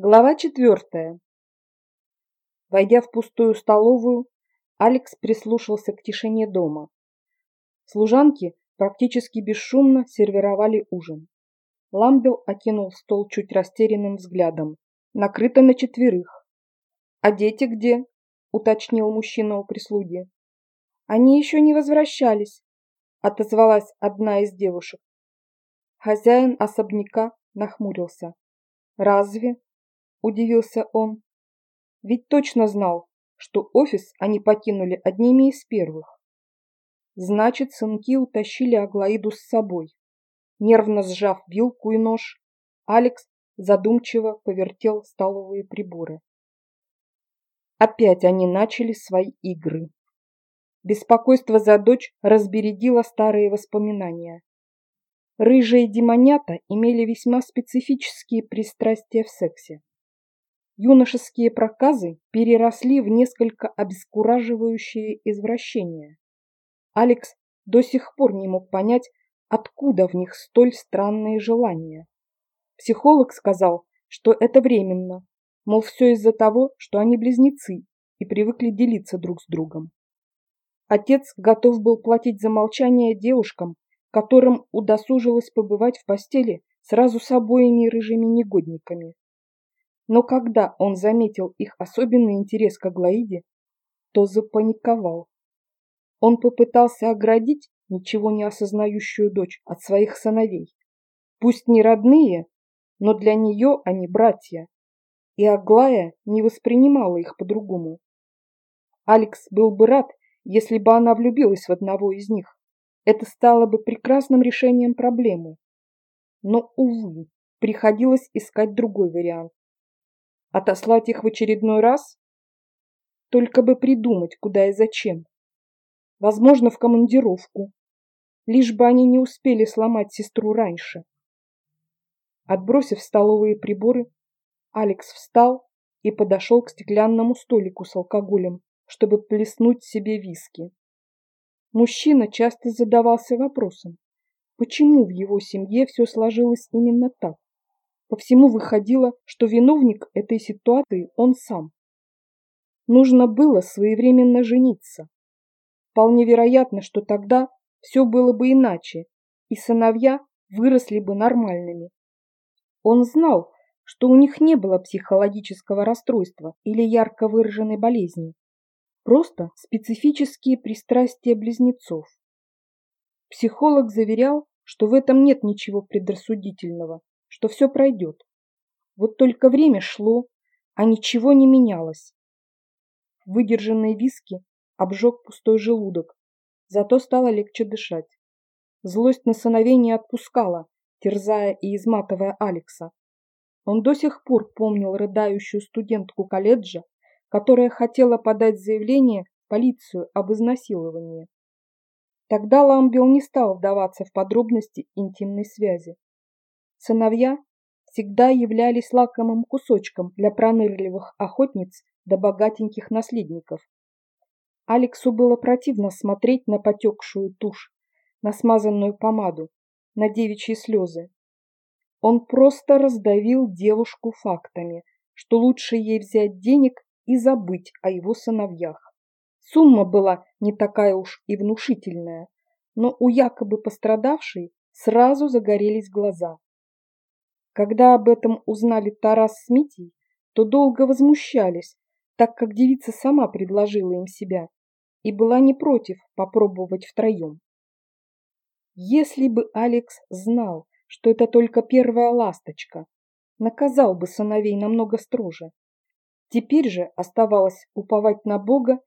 Глава четвертая. Войдя в пустую столовую, Алекс прислушался к тишине дома. Служанки практически бесшумно сервировали ужин. Ламбел окинул стол чуть растерянным взглядом. Накрыто на четверых. «А дети где?» – уточнил мужчина у прислуги. «Они еще не возвращались», – отозвалась одна из девушек. Хозяин особняка нахмурился. «Разве?» – удивился он. Ведь точно знал, что офис они покинули одними из первых. Значит, сынки утащили Аглаиду с собой. Нервно сжав вилку и нож, Алекс задумчиво повертел столовые приборы. Опять они начали свои игры. Беспокойство за дочь разбередило старые воспоминания. Рыжие демонята имели весьма специфические пристрастия в сексе. Юношеские проказы переросли в несколько обескураживающие извращения. Алекс до сих пор не мог понять, откуда в них столь странные желания. Психолог сказал, что это временно, мол, все из-за того, что они близнецы и привыкли делиться друг с другом. Отец готов был платить за молчание девушкам, которым удосужилось побывать в постели сразу с обоими рыжими негодниками. Но когда он заметил их особенный интерес к Аглаиде, то запаниковал. Он попытался оградить ничего не осознающую дочь от своих сыновей. Пусть не родные, но для нее они братья. И Аглая не воспринимала их по-другому. Алекс был бы рад, если бы она влюбилась в одного из них. Это стало бы прекрасным решением проблемы. Но, увы, приходилось искать другой вариант. Отослать их в очередной раз? Только бы придумать, куда и зачем. Возможно, в командировку. Лишь бы они не успели сломать сестру раньше. Отбросив столовые приборы, Алекс встал и подошел к стеклянному столику с алкоголем, чтобы плеснуть себе виски. Мужчина часто задавался вопросом, почему в его семье все сложилось именно так. По всему выходило, что виновник этой ситуации он сам. Нужно было своевременно жениться. Вполне вероятно, что тогда все было бы иначе, и сыновья выросли бы нормальными. Он знал, что у них не было психологического расстройства или ярко выраженной болезни. Просто специфические пристрастия близнецов. Психолог заверял, что в этом нет ничего предрассудительного, что все пройдет. Вот только время шло, а ничего не менялось. Выдержанные виски обжег пустой желудок, зато стало легче дышать. Злость на сыновей не отпускала, терзая и изматывая Алекса. Он до сих пор помнил рыдающую студентку колледжа, которая хотела подать заявление в полицию об изнасиловании. Тогда Ламбел не стал вдаваться в подробности интимной связи. Сыновья всегда являлись лакомым кусочком для пронырливых охотниц до богатеньких наследников. Алексу было противно смотреть на потекшую тушь, на смазанную помаду, на девичьи слезы. Он просто раздавил девушку фактами, что лучше ей взять денег и забыть о его сыновьях. Сумма была не такая уж и внушительная, но у якобы пострадавшей сразу загорелись глаза. Когда об этом узнали Тарас с Митей, то долго возмущались, так как девица сама предложила им себя и была не против попробовать втроем. Если бы Алекс знал, что это только первая ласточка, наказал бы сыновей намного строже. Теперь же оставалось уповать на Бога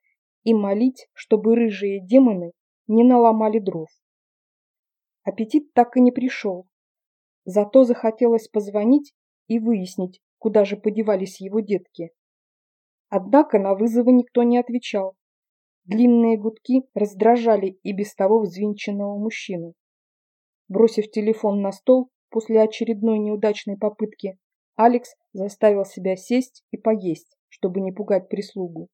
и молить, чтобы рыжие демоны не наломали дров. Аппетит так и не пришел. Зато захотелось позвонить и выяснить, куда же подевались его детки. Однако на вызовы никто не отвечал. Длинные гудки раздражали и без того взвинченного мужчину. Бросив телефон на стол после очередной неудачной попытки, Алекс заставил себя сесть и поесть, чтобы не пугать прислугу.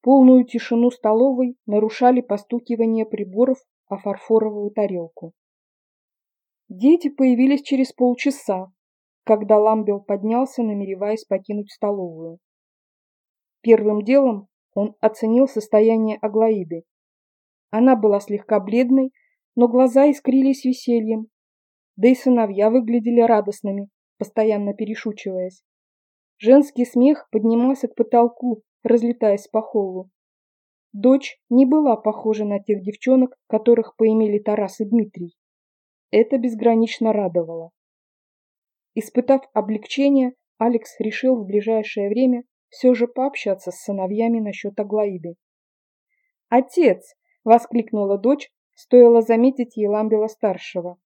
Полную тишину столовой нарушали постукивание приборов о фарфоровую тарелку. Дети появились через полчаса, когда Ламбел поднялся, намереваясь покинуть столовую. Первым делом он оценил состояние Аглаиды. Она была слегка бледной, но глаза искрились весельем, да и сыновья выглядели радостными, постоянно перешучиваясь. Женский смех поднимался к потолку, разлетаясь по холлу. Дочь не была похожа на тех девчонок, которых поимели Тарас и Дмитрий. Это безгранично радовало. Испытав облегчение, Алекс решил в ближайшее время все же пообщаться с сыновьями насчет Аглаиды. «Отец!» — воскликнула дочь, стоило заметить ей Ламбела-старшего.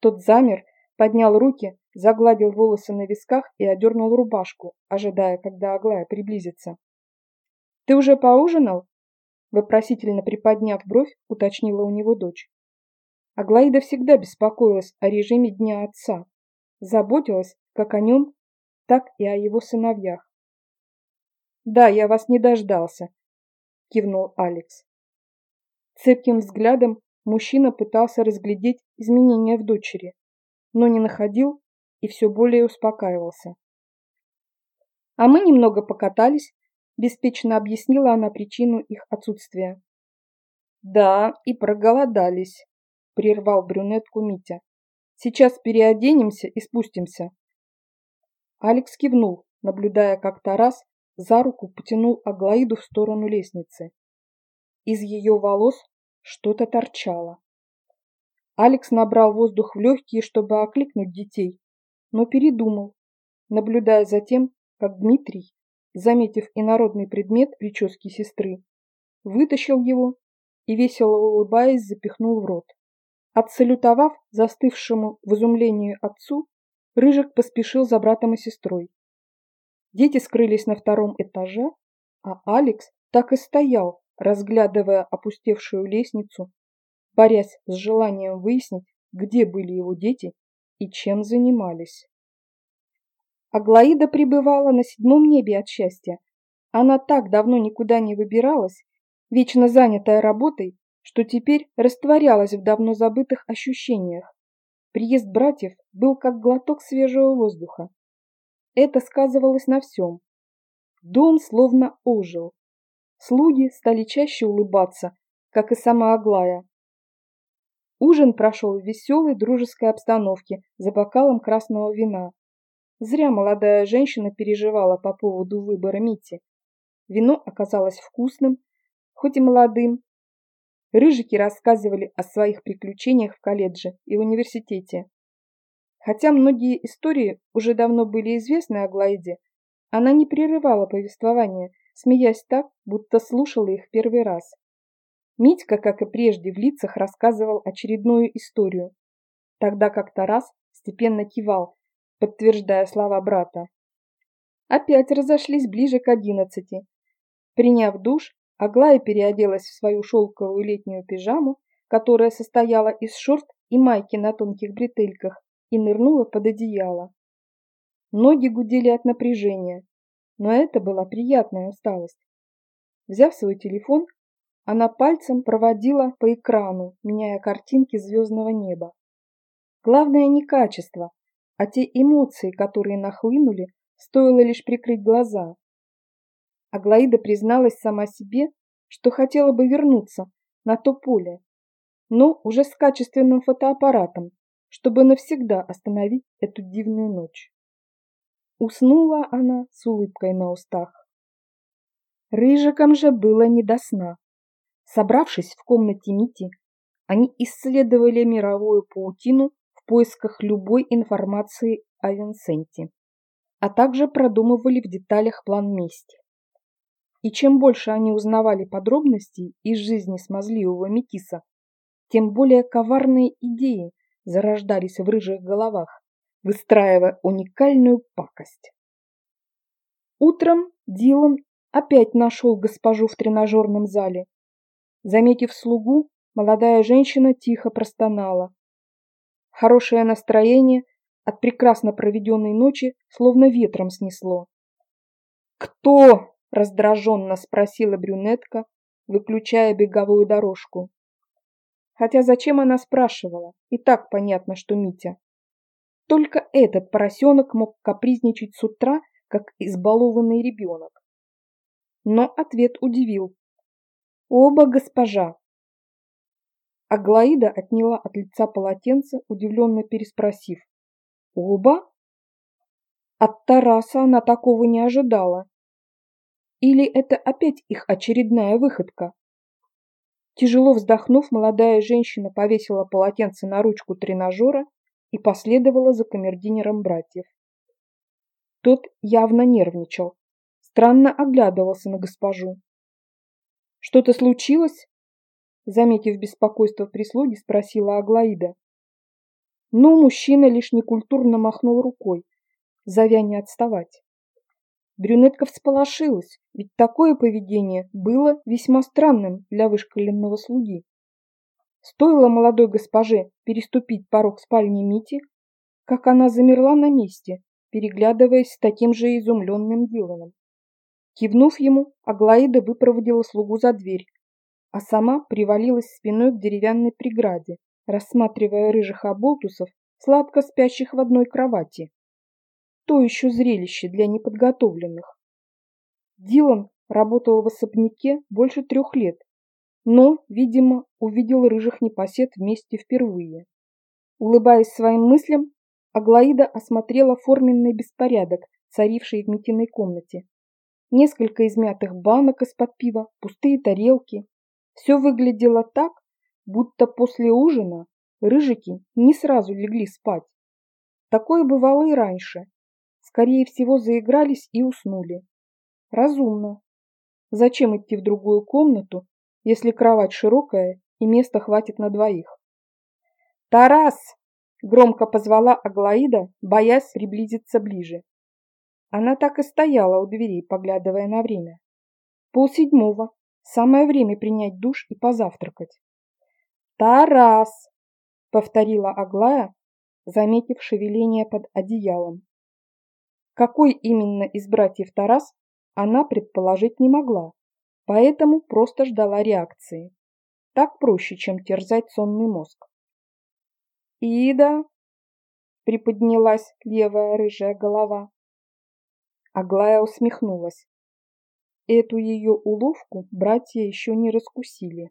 Тот замер, поднял руки, загладил волосы на висках и одернул рубашку, ожидая, когда Аглая приблизится. «Ты уже поужинал?» Вопросительно приподняв бровь, уточнила у него дочь. Аглаида всегда беспокоилась о режиме дня отца, заботилась как о нем, так и о его сыновьях. «Да, я вас не дождался», — кивнул Алекс. Цепким взглядом мужчина пытался разглядеть изменения в дочери, но не находил и все более успокаивался. «А мы немного покатались», — беспечно объяснила она причину их отсутствия. «Да, и проголодались», прервал брюнетку Митя. Сейчас переоденемся и спустимся. Алекс кивнул, наблюдая, как Тарас за руку потянул Аглаиду в сторону лестницы. Из ее волос что-то торчало. Алекс набрал воздух в легкие, чтобы окликнуть детей, но передумал, наблюдая за тем, как Дмитрий, заметив инородный предмет прически сестры, вытащил его и, весело улыбаясь, запихнул в рот. Отсалютовав застывшему в изумлении отцу, Рыжик поспешил за братом и сестрой. Дети скрылись на втором этаже, а Алекс так и стоял, разглядывая опустевшую лестницу, борясь с желанием выяснить, где были его дети и чем занимались. Аглаида пребывала на седьмом небе от счастья. Она так давно никуда не выбиралась, вечно занятая работой, что теперь растворялась в давно забытых ощущениях. Приезд братьев был как глоток свежего воздуха. Это сказывалось на всем. Дом словно ожил. Слуги стали чаще улыбаться, как и сама Аглая. Ужин прошел в веселой дружеской обстановке за бокалом красного вина. Зря молодая женщина переживала по поводу выбора Мити. Вино оказалось вкусным, хоть и молодым, Рыжики рассказывали о своих приключениях в колледже и университете. Хотя многие истории уже давно были известны Аглаиде, она не прерывала повествование, смеясь так, будто слушала их первый раз. Митька, как и прежде, в лицах рассказывал очередную историю, тогда как Тарас степенно кивал, подтверждая слова брата. Опять разошлись ближе к одиннадцати. Приняв душ, Аглая переоделась в свою шелковую летнюю пижаму, которая состояла из шорт и майки на тонких бретельках, и нырнула под одеяло. Ноги гудели от напряжения, но это была приятная усталость. Взяв свой телефон, она пальцем проводила по экрану, меняя картинки звездного неба. Главное не качество, а те эмоции, которые нахлынули, стоило лишь прикрыть глаза. Аглаида призналась сама себе, что хотела бы вернуться на то поле, но уже с качественным фотоаппаратом, чтобы навсегда остановить эту дивную ночь. Уснула она с улыбкой на устах. Рыжикам же было не до сна. Собравшись в комнате Мити, они исследовали мировую паутину в поисках любой информации о Винсенте, а также продумывали в деталях план мести. И чем больше они узнавали подробностей из жизни смазливого метиса, тем более коварные идеи зарождались в рыжих головах, выстраивая уникальную пакость. Утром Дилан опять нашел госпожу в тренажерном зале. Заметив слугу, молодая женщина тихо простонала. Хорошее настроение от прекрасно проведенной ночи словно ветром снесло. «Кто?» Раздраженно спросила брюнетка, выключая беговую дорожку. Хотя зачем она спрашивала? И так понятно, что Митя. только этот поросенок мог капризничать с утра, как избалованный ребенок. Но ответ удивил. «Оба, госпожа!» Аглаида отняла от лица полотенце, удивленно переспросив. «Оба?» От Тараса она такого не ожидала. Или это опять их очередная выходка? Тяжело вздохнув, молодая женщина повесила полотенце на ручку тренажера и последовала за камердинером братьев. Тот явно нервничал, странно оглядывался на госпожу. «Что-то случилось?» Заметив беспокойство прислуги, спросила Аглаида. Но мужчина лишь некультурно махнул рукой, зовя не отставать. Брюнетка всполошилась, ведь такое поведение было весьма странным для вышкаленного слуги. Стоило молодой госпоже переступить порог спальни Мити, как она замерла на месте, переглядываясь с таким же изумленным Диланом. Кивнув ему, Аглаида выпроводила слугу за дверь, а сама привалилась спиной к деревянной преграде, рассматривая рыжих оболтусов, сладко спящих в одной кровати. То еще зрелище для неподготовленных. Дилан работал в особняке больше трех лет но, видимо, увидел рыжих непосед вместе впервые. Улыбаясь своим мыслям, Аглаида осмотрела форменный беспорядок, царивший в Митиной комнате. Несколько измятых банок из-под пива, пустые тарелки. Все выглядело так, будто после ужина рыжики не сразу легли спать. Такое бывало и раньше. Скорее всего, заигрались и уснули. Разумно. Зачем идти в другую комнату, если кровать широкая и места хватит на двоих. «Тарас!» – громко позвала Аглаида, боясь приблизиться ближе. Она так и стояла у двери, поглядывая на время. Полседьмого. Самое время принять душ и позавтракать. «Тарас!» – повторила Аглая, заметив шевеление под одеялом. Какой именно из братьев Тарас, она предположить не могла поэтому просто ждала реакции. Так проще, чем терзать сонный мозг. «Ида!» — приподнялась левая рыжая голова. Аглая усмехнулась. Эту ее уловку братья еще не раскусили.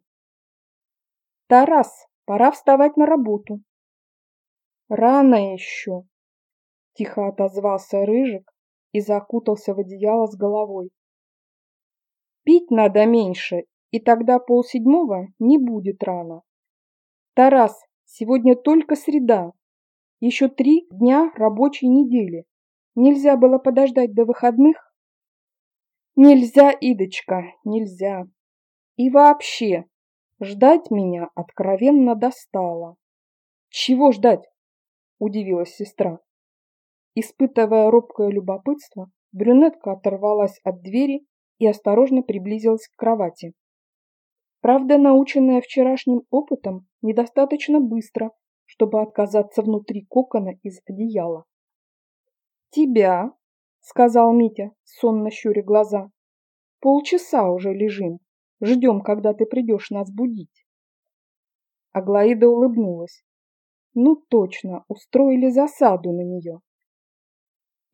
«Тарас, пора вставать на работу!» «Рано еще!» — тихо отозвался Рыжик и закутался в одеяло с головой. Пить надо меньше, и тогда полседьмого не будет рано. Тарас, сегодня только среда. Еще три дня рабочей недели. Нельзя было подождать до выходных? Нельзя, Идочка, нельзя. И вообще, ждать меня откровенно достало. Чего ждать? Удивилась сестра. Испытывая робкое любопытство, брюнетка оторвалась от двери и осторожно приблизилась к кровати. Правда, наученная вчерашним опытом, недостаточно быстро, чтобы отказаться внутри кокона из одеяла. «Тебя», — сказал Митя, сонно щуря глаза, — «полчаса уже лежим, ждем, когда ты придешь нас будить». Аглаида улыбнулась. Ну точно, устроили засаду на нее.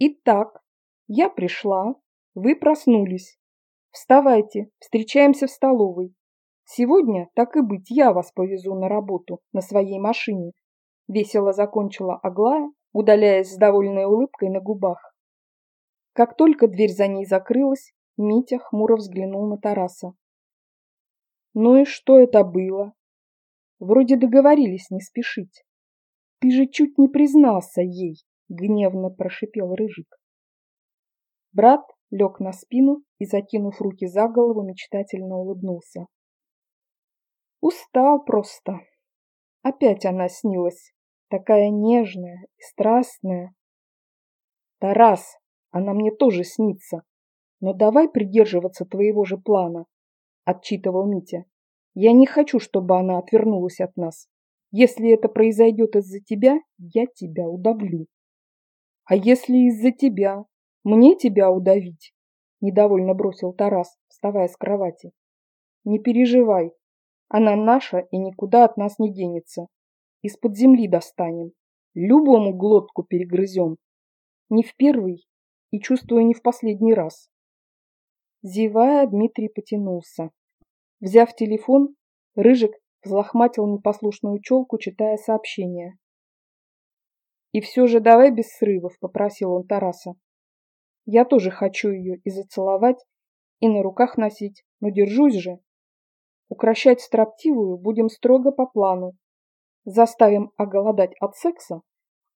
Итак, я пришла, вы проснулись. Вставайте, встречаемся в столовой. Сегодня, так и быть, я вас повезу на работу на своей машине. Весело закончила Аглая, удаляясь с довольной улыбкой на губах. Как только дверь за ней закрылась, Митя хмуро взглянул на Тараса. Ну и что это было? Вроде договорились не спешить. Ты же чуть не признался ей, гневно прошипел Рыжик. Брат лег на спину и, закинув руки за голову, мечтательно улыбнулся. Устал просто. Опять она снилась, такая нежная и страстная. Тарас, она мне тоже снится, но давай придерживаться твоего же плана, отчитывал Митя. Я не хочу, чтобы она отвернулась от нас. Если это произойдет из-за тебя, я тебя удавлю. А если из-за тебя, мне тебя удавить? Недовольно бросил Тарас, вставая с кровати. Не переживай. Она наша и никуда от нас не денется. Из-под земли достанем. любому глотку перегрызем. Не в первый и, чувствую, не в последний раз. Зевая, Дмитрий потянулся. Взяв телефон, Рыжик взлохматил непослушную челку, читая сообщение. «И все же давай без срывов», — попросил он Тараса. «Я тоже хочу ее и зацеловать, и на руках носить, но держусь же. Укращать строптивую будем строго по плану. Заставим оголодать от секса,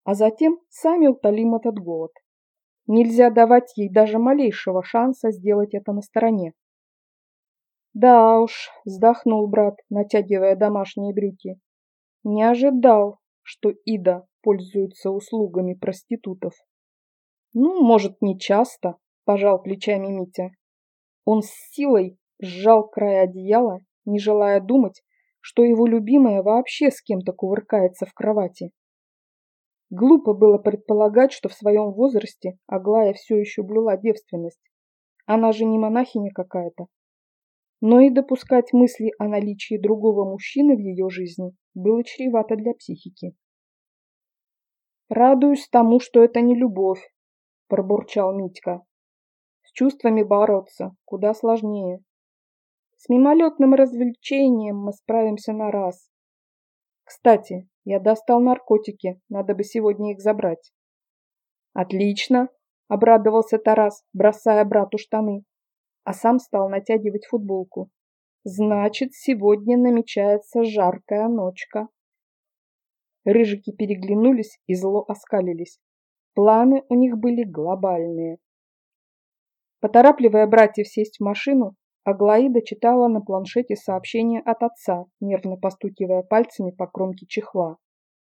а затем сами утолим этот голод. Нельзя давать ей даже малейшего шанса сделать это на стороне. Да уж, вздохнул брат, натягивая домашние брюки. Не ожидал, что Ида пользуется услугами проститутов. Ну, может, не часто, пожал плечами Митя. Он с силой сжал край одеяла, не желая думать, что его любимая вообще с кем-то кувыркается в кровати. Глупо было предполагать, что в своем возрасте Аглая все еще блюла девственность. Она же не монахиня какая-то. Но и допускать мысли о наличии другого мужчины в ее жизни было чревато для психики. «Радуюсь тому, что это не любовь», – пробурчал Митька. «С чувствами бороться куда сложнее. С мимолетным развлечением мы справимся на раз. Кстати, я достал наркотики, надо бы сегодня их забрать». «Отлично», – обрадовался Тарас, бросая брату штаны, а сам стал натягивать футболку. «Значит, сегодня намечается жаркая ночка». Рыжики переглянулись и зло оскалились. Планы у них были глобальные. Поторапливая братьев сесть в машину, Аглаида читала на планшете сообщение от отца, нервно постукивая пальцами по кромке чехла.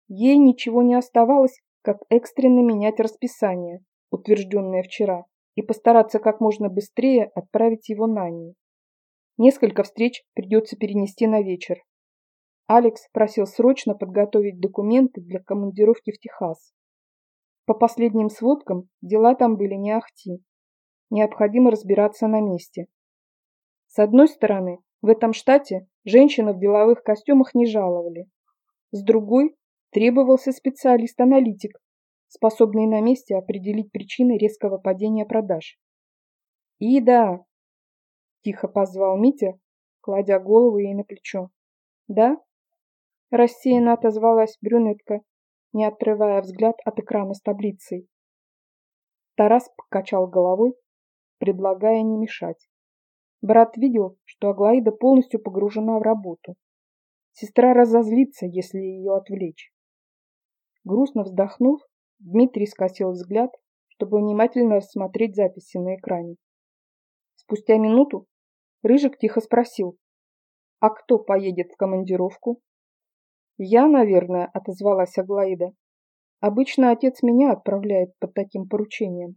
Ей ничего не оставалось, как экстренно менять расписание, утвержденное вчера, и постараться как можно быстрее отправить его на ней. Несколько встреч придется перенести на вечер, Алекс просил срочно подготовить документы для командировки в Техас. По последним сводкам, дела там были не ахти. Необходимо разбираться на месте. С одной стороны, в этом штате женщины в деловых костюмах не жаловали. С другой, требовался специалист-аналитик, способный на месте определить причины резкого падения продаж. «Ида!» – тихо позвал Митя, кладя голову ей на плечо. «Да?» Рассеянно отозвалась брюнетка, не отрывая взгляд от экрана с таблицей. Тарас покачал головой, предлагая не мешать. Брат видел, что Аглаида полностью погружена в работу. Сестра разозлится, если ее отвлечь. Грустно вздохнув, Дмитрий скосил взгляд, чтобы внимательно рассмотреть записи на экране. Спустя минуту Рыжик тихо спросил, «А кто поедет в командировку?» «Я, наверное», — отозвалась Аглаида. «Обычно отец меня отправляет под таким поручением».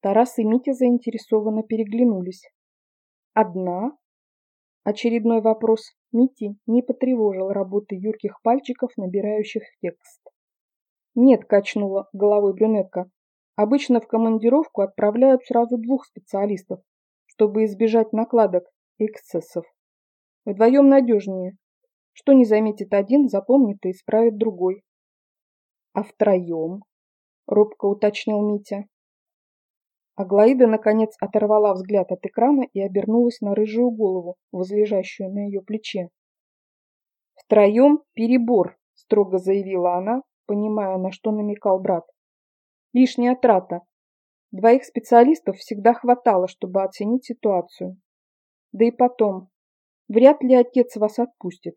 Тарас и Митя заинтересованно переглянулись. «Одна?» Очередной вопрос Мити не потревожил работы юрких пальчиков, набирающих текст. «Нет», — качнула головой брюнетка. «Обычно в командировку отправляют сразу двух специалистов, чтобы избежать накладок и эксцессов. Вдвоем надежнее, что не заметит один, запомнит и исправит другой. А втроем? Робко уточнил Митя. Аглаида, наконец, оторвала взгляд от экрана и обернулась на рыжую голову, возлежащую на ее плече. «Втроем перебор», — строго заявила она, понимая, на что намекал брат. «Лишняя трата. Двоих специалистов всегда хватало, чтобы оценить ситуацию. Да и потом, вряд ли отец вас отпустит.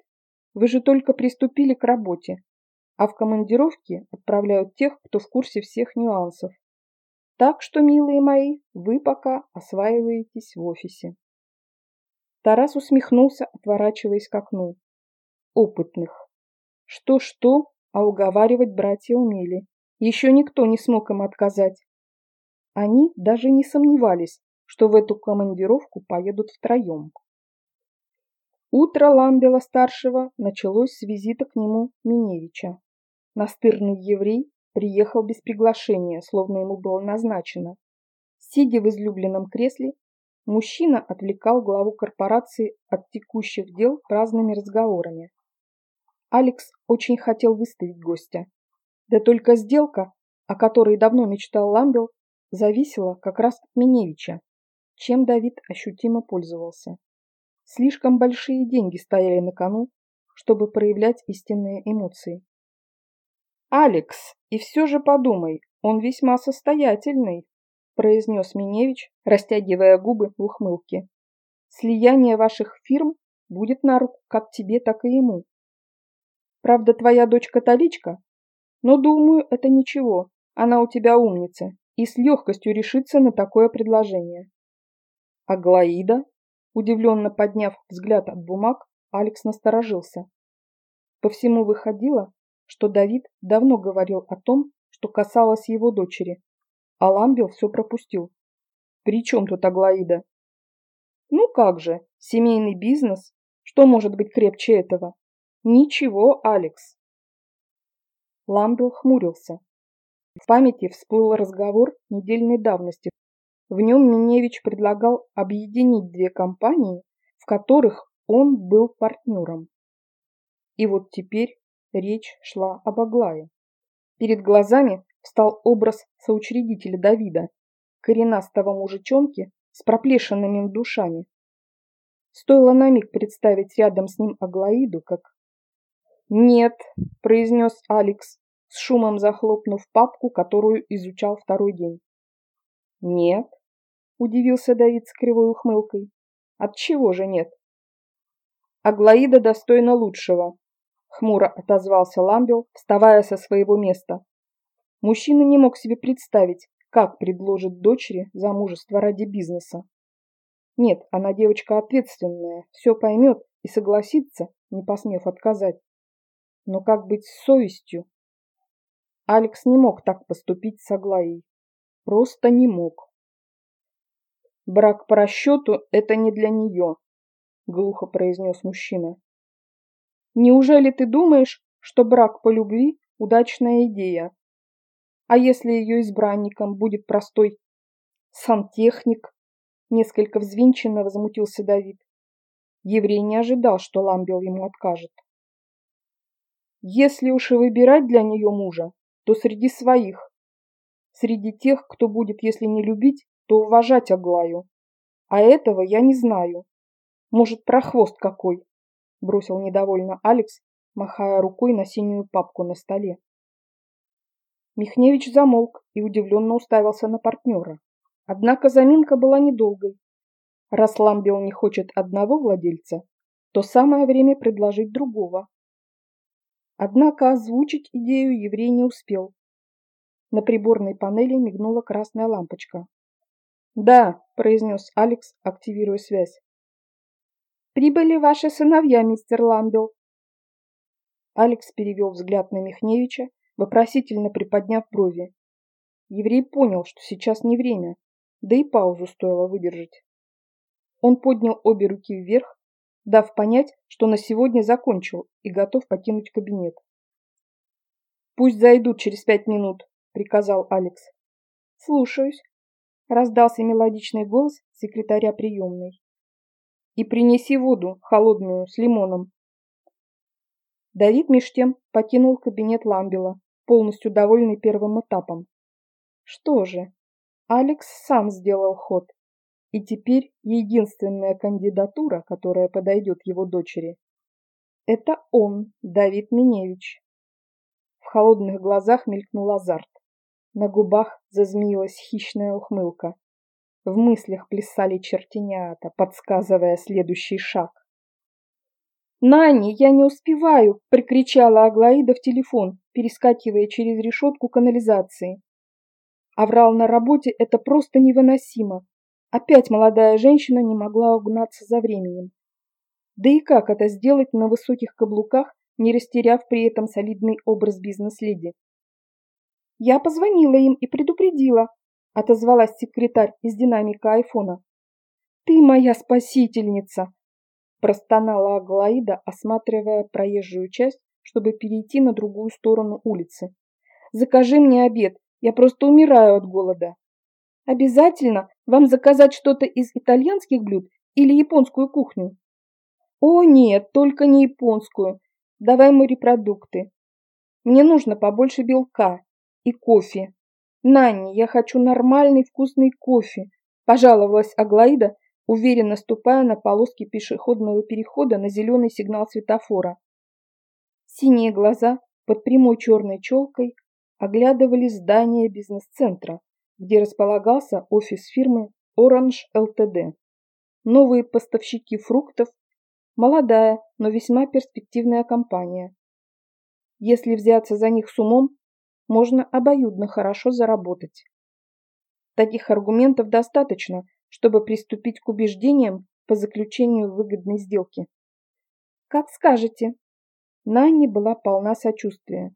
Вы же только приступили к работе, а в командировке отправляют тех, кто в курсе всех нюансов. Так что, милые мои, вы пока осваиваетесь в офисе. Тарас усмехнулся, отворачиваясь к окну. Опытных. Что-что, а уговаривать братья умели. Еще никто не смог им отказать. Они даже не сомневались, что в эту командировку поедут втроем. Утро Ламбела-старшего началось с визита к нему Миневича. Настырный еврей приехал без приглашения, словно ему было назначено. Сидя в излюбленном кресле, мужчина отвлекал главу корпорации от текущих дел праздными разговорами. Алекс очень хотел выставить гостя, Да только сделка, о которой давно мечтал Ламбел, зависела как раз от Миневича, чем Давид ощутимо пользовался. Слишком большие деньги стояли на кону, чтобы проявлять истинные эмоции. «Алекс, и все же подумай, он весьма состоятельный», произнес Миневич, растягивая губы в ухмылке. «Слияние ваших фирм будет на руку как тебе, так и ему. Правда, твоя дочь католичка, но, думаю, это ничего, она у тебя умница и с легкостью решится на такое предложение». «Аглаида?» Удивленно подняв взгляд от бумаг, Алекс насторожился. По всему выходило, что Давид давно говорил о том, что касалось его дочери, а Ламбел все пропустил. «При чем тут Аглаида?» «Ну как же, семейный бизнес. Что может быть крепче этого?» «Ничего, Алекс». Ламбел хмурился. В памяти всплыл разговор недельной давности. В нем Миневич предлагал объединить две компании, в которых он был партнером. И вот теперь речь шла об Аглае. Перед глазами встал образ соучредителя Давида, коренастого мужичонки с проплешинными душами. Стоило на миг представить рядом с ним Аглаиду, как... «Нет», – произнес Алекс, с шумом захлопнув папку, которую изучал второй день. «Нет», – удивился Давид с кривой ухмылкой. «Отчего же нет?» «Аглаида достойна лучшего», – хмуро отозвался Ламбел, вставая со своего места. Мужчина не мог себе представить, как предложит дочери замужество ради бизнеса. Нет, она девочка ответственная, все поймет и согласится, не посмев отказать. Но как быть с совестью? Алекс не мог так поступить с Аглаей. Просто не мог. Брак по расчету – это не для нее, глухо произнес мужчина. Неужели ты думаешь, что брак по любви – удачная идея? А если ее избранником будет простой сантехник? Несколько взвинченно возмутился Давид. Еврей не ожидал, что Ламбел ему откажет. Если уж и выбирать для нее мужа, то среди своих. Среди тех, кто будет, если не любить, то уважать Аглаю. А этого я не знаю. Может, прохвост какой? Бросил недовольно Алекс, махая рукой на синюю папку на столе. Михневич замолк и удивленно уставился на партнера. Однако заминка была недолгой. Раз Ламбел не хочет одного владельца, то самое время предложить другого. Однако озвучить идею еврей не успел. На приборной панели мигнула красная лампочка. «Да», – произнес Алекс, активируя связь. «Прибыли ваши сыновья, мистер Ламбел». Алекс перевел взгляд на Михневича вопросительно приподняв брови. Еврей понял, что сейчас не время, да и паузу стоило выдержать. Он поднял обе руки вверх, дав понять, что на сегодня закончил и готов покинуть кабинет. «Пусть зайдут через пять минут», — приказал Алекс. «Слушаюсь», — раздался мелодичный голос секретаря приемной. «И принеси воду, холодную, с лимоном». Давид меж тем покинул кабинет Ламбела, полностью довольный первым этапом. Что же, Алекс сам сделал ход, и теперь единственная кандидатура, которая подойдет его дочери, это он, Давид Миневич. В холодных глазах мелькнул азарт. На губах зазмеилась хищная ухмылка. В мыслях плясали чертенята, подсказывая следующий шаг. «Нани, я не успеваю!» – прикричала Аглаида в телефон, перескакивая через решетку канализации. Аврал на работе – это просто невыносимо. Опять молодая женщина не могла угнаться за временем. Да и как это сделать на высоких каблуках, не растеряв при этом солидный образ бизнес-леди? «Я позвонила им и предупредила», – отозвалась секретарь из динамика айфона. «Ты моя спасительница!» простонала Аглаида, осматривая проезжую часть, чтобы перейти на другую сторону улицы. «Закажи мне обед, я просто умираю от голода». «Обязательно вам заказать что-то из итальянских блюд или японскую кухню?» «О нет, только не японскую. Давай морепродукты». Мне нужно побольше белка и кофе. Нанни, я хочу нормальный вкусный кофе, пожаловалась Аглаида, уверенно ступая на полоски пешеходного перехода на зеленый сигнал светофора. Синие глаза под прямой черной челкой оглядывали здание бизнес-центра, где располагался офис фирмы Orange Ltd. Новые поставщики фруктов, молодая, но весьма перспективная компания. Если взяться за них с умом, можно обоюдно хорошо заработать. Таких аргументов достаточно, чтобы приступить к убеждениям по заключению выгодной сделки. Как скажете. Нанни была полна сочувствия.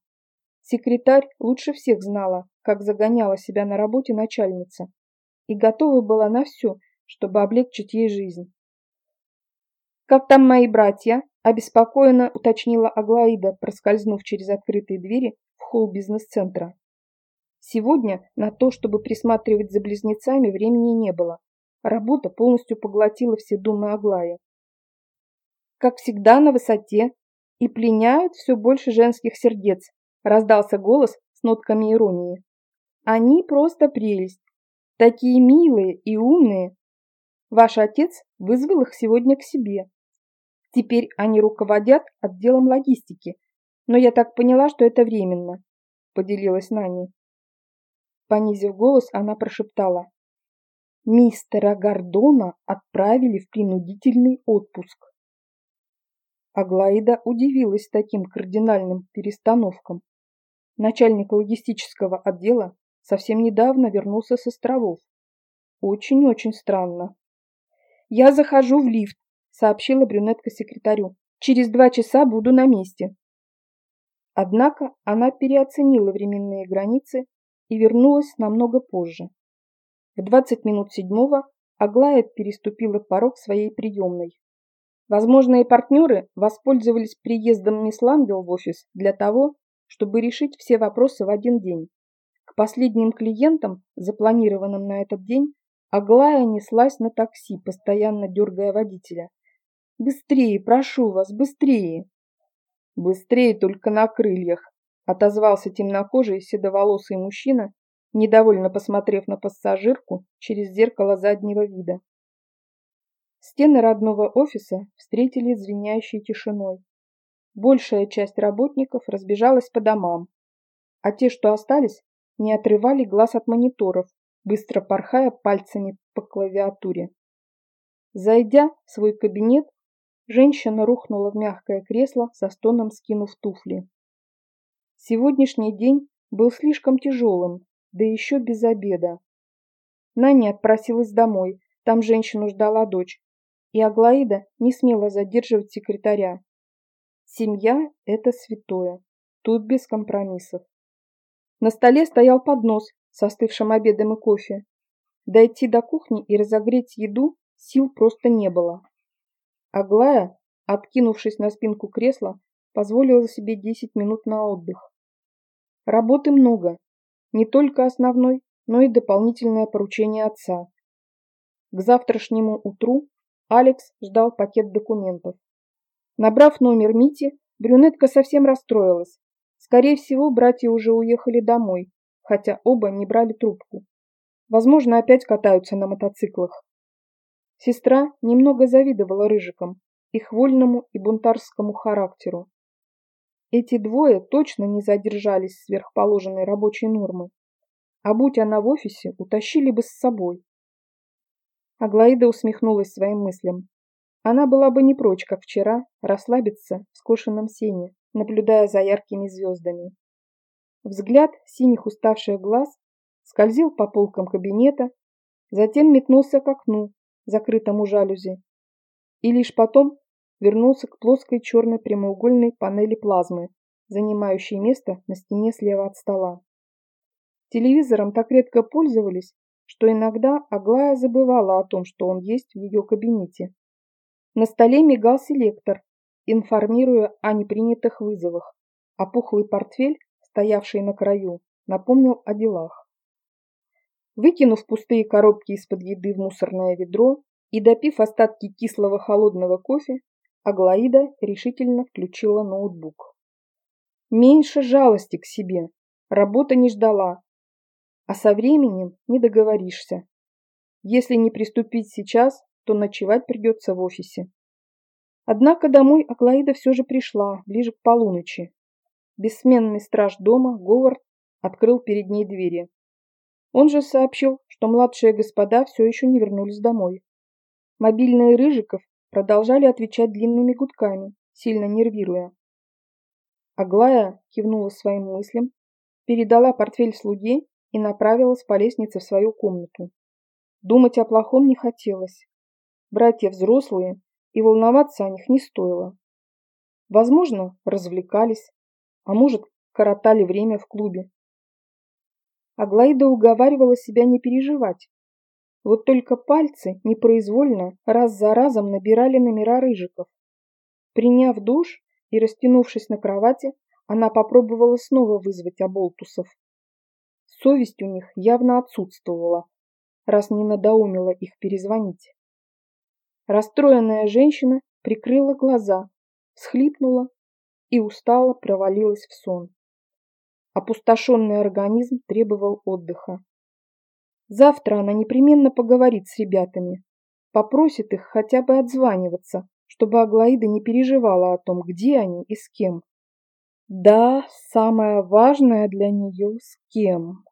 Секретарь лучше всех знала, как загоняла себя на работе начальница, и готова была на все, чтобы облегчить ей жизнь. «Как там мои братья?» – обеспокоенно уточнила Аглаида, проскользнув через открытые двери холл бизнес-центра. Сегодня на то, чтобы присматривать за близнецами, времени не было. Работа полностью поглотила все думы Аглаи. Как всегда на высоте и пленяют все больше женских сердец, раздался голос с нотками иронии. Они просто прелесть. Такие милые и умные. Ваш отец вызвал их сегодня к себе. Теперь они руководят отделом логистики, но я так поняла, что это временно, поделилась Нани. Понизив голос, она прошептала. Мистера Гордона отправили в принудительный отпуск. Аглаида удивилась таким кардинальным перестановкам. Начальник логистического отдела совсем недавно вернулся с островов. Очень-очень странно. «Я захожу в лифт», — сообщила брюнетка секретарю. «Через два часа буду на месте». Однако она переоценила временные границы и вернулась намного позже. В 20 минут седьмого Аглая переступила порог своей приемной. Возможные партнеры воспользовались приездом мисс Ламбел в офис для того, чтобы решить все вопросы в один день. К последним клиентам, запланированным на этот день, Аглая неслась на такси, постоянно дергая водителя. «Быстрее, прошу вас, быстрее!» «Быстрее только на крыльях!» — отозвался темнокожий седоволосый мужчина, недовольно посмотрев на пассажирку через зеркало заднего вида. Стены родного офиса встретили звенящей тишиной. Большая часть работников разбежалась по домам, а те, что остались, не отрывали глаз от мониторов, быстро порхая пальцами по клавиатуре. Зайдя в свой кабинет, женщина рухнула в мягкое кресло со стоном скинув туфли. Сегодняшний день был слишком тяжелым, да еще без обеда. Наня отпросилась домой, там женщину ждала дочь, и Аглаида не смела задерживать секретаря. Семья – это святое, тут без компромиссов. На столе стоял поднос с остывшим обедом и кофе. Дойти до кухни и разогреть еду сил просто не было. Аглая, откинувшись на спинку кресла, позволила себе 10 минут на отдых. Работы много, не только основной, но и дополнительное поручение отца. К завтрашнему утру Алекс ждал пакет документов. Набрав номер Мити, брюнетка совсем расстроилась. Скорее всего, братья уже уехали домой, хотя оба не брали трубку. Возможно, опять катаются на мотоциклах. Сестра немного завидовала рыжикам, их вольному и бунтарскому характеру. Эти двое точно не задержались сверхположенной рабочей нормы. А будь она в офисе, утащили бы с собой. Аглаида усмехнулась своим мыслям. Она была бы не прочь, как вчера, расслабиться в скошенном сене, наблюдая за яркими звездами. Взгляд синих уставших глаз скользил по полкам кабинета, затем метнулся к окну, закрытому жалюзи, и лишь потом вернулся к плоской черной прямоугольной панели плазмы, занимающей место на стене слева от стола. Телевизором так редко пользовались, что иногда Аглая забывала о том, что он есть в ее кабинете. На столе мигал селектор, информируя о непринятых вызовах, а пухлый портфель, стоявший на краю, напомнил о делах. Выкинув пустые коробки из-под еды в мусорное ведро и допив остатки кислого холодного кофе, Аглаида решительно включила ноутбук. Меньше жалости к себе. Работа не ждала. А со временем не договоришься. Если не приступить сейчас, то ночевать придется в офисе. Однако домой Аглаида все же пришла, ближе к полуночи. Бессменный страж дома, Говард, открыл перед ней двери. Он же сообщил, что младшие господа все еще не вернулись домой. Мобильные Рыжиков продолжали отвечать длинными гудками, сильно нервируя. Аглая кивнула своим мыслям, передала портфель слуге и направилась по лестнице в свою комнату. Думать о плохом не хотелось. Братья взрослые, и волноваться о них не стоило. Возможно, развлекались, а может, коротали время в клубе. Аглаида уговаривала себя не переживать. Вот только пальцы непроизвольно раз за разом набирали номера рыжиков. Приняв душ и растянувшись на кровати, она попробовала снова вызвать оболтусов. Совесть у них явно отсутствовала, раз не надоумила их перезвонить. Расстроенная женщина прикрыла глаза, всхлипнула и устало провалилась в сон. Опустошенный организм требовал отдыха. Завтра она непременно поговорит с ребятами, попросит их хотя бы отзваниваться, чтобы Аглаида не переживала о том, где они и с кем. Да, самое важное для нее с кем.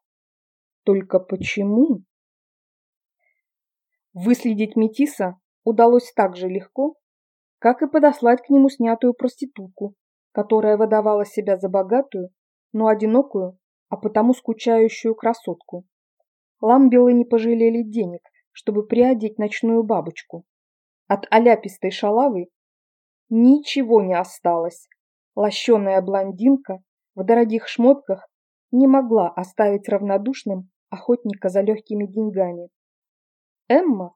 Только почему? Выследить Метиса удалось так же легко, как и подослать к нему снятую проститутку, которая выдавала себя за богатую, но одинокую, а потому скучающую красотку. Ламбелы не пожалели денег, чтобы приодеть ночную бабочку. От оляпистой шалавы ничего не осталось. Лощеная блондинка в дорогих шмотках не могла оставить равнодушным охотника за легкими деньгами. Эмма,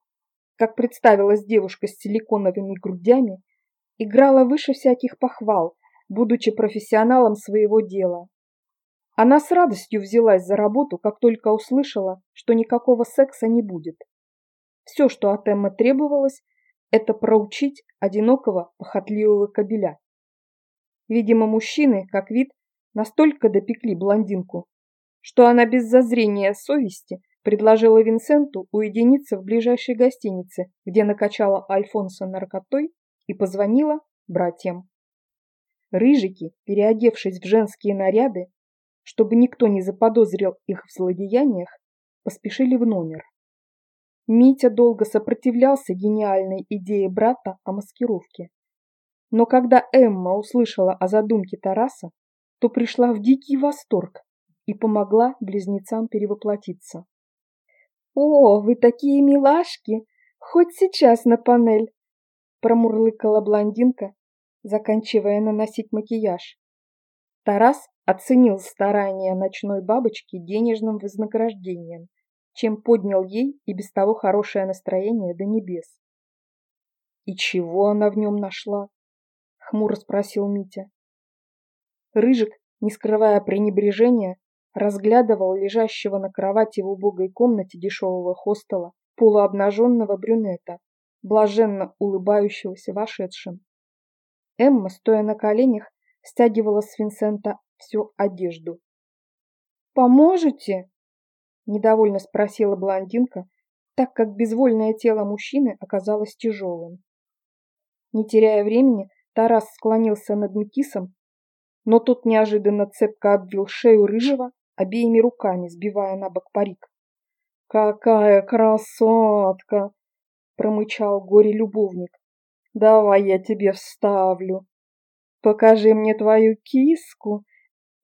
как представилась девушка с силиконовыми грудями, играла выше всяких похвал, будучи профессионалом своего дела. Она с радостью взялась за работу, как только услышала, что никакого секса не будет. Все, что от Эммы требовалось, это проучить одинокого похотливого кобеля. Видимо, мужчины, как вид, настолько допекли блондинку, что она без зазрения совести предложила Винсенту уединиться в ближайшей гостинице, где накачала Альфонса наркотой и позвонила братьям. Рыжики, переодевшись в женские наряды, чтобы никто не заподозрил их в злодеяниях, поспешили в номер. Митя долго сопротивлялся гениальной идее брата о маскировке. Но когда Эмма услышала о задумке Тараса, то пришла в дикий восторг и помогла близнецам перевоплотиться. «О, вы такие милашки! Хоть сейчас на панель!» промурлыкала блондинка, заканчивая наносить макияж. Тарас оценил старания ночной бабочки денежным вознаграждением, чем поднял ей и без того хорошее настроение до небес. «И чего она в нем нашла?» — хмуро спросил Митя. Рыжик, не скрывая пренебрежения, разглядывал лежащего на кровати в убогой комнате дешевого хостела полуобнаженного брюнета, блаженно улыбающегося вошедшим. Эмма, стоя на коленях, стягивала с Винсента всю одежду. «Поможете?» – недовольно спросила блондинка, так как безвольное тело мужчины оказалось тяжелым. Не теряя времени, Тарас склонился над Метисом, но тот неожиданно цепко обвил шею рыжего обеими руками, сбивая на бок парик. «Какая красотка!» – промычал горе-любовник. «Давай я тебе вставлю. Покажи мне твою киску,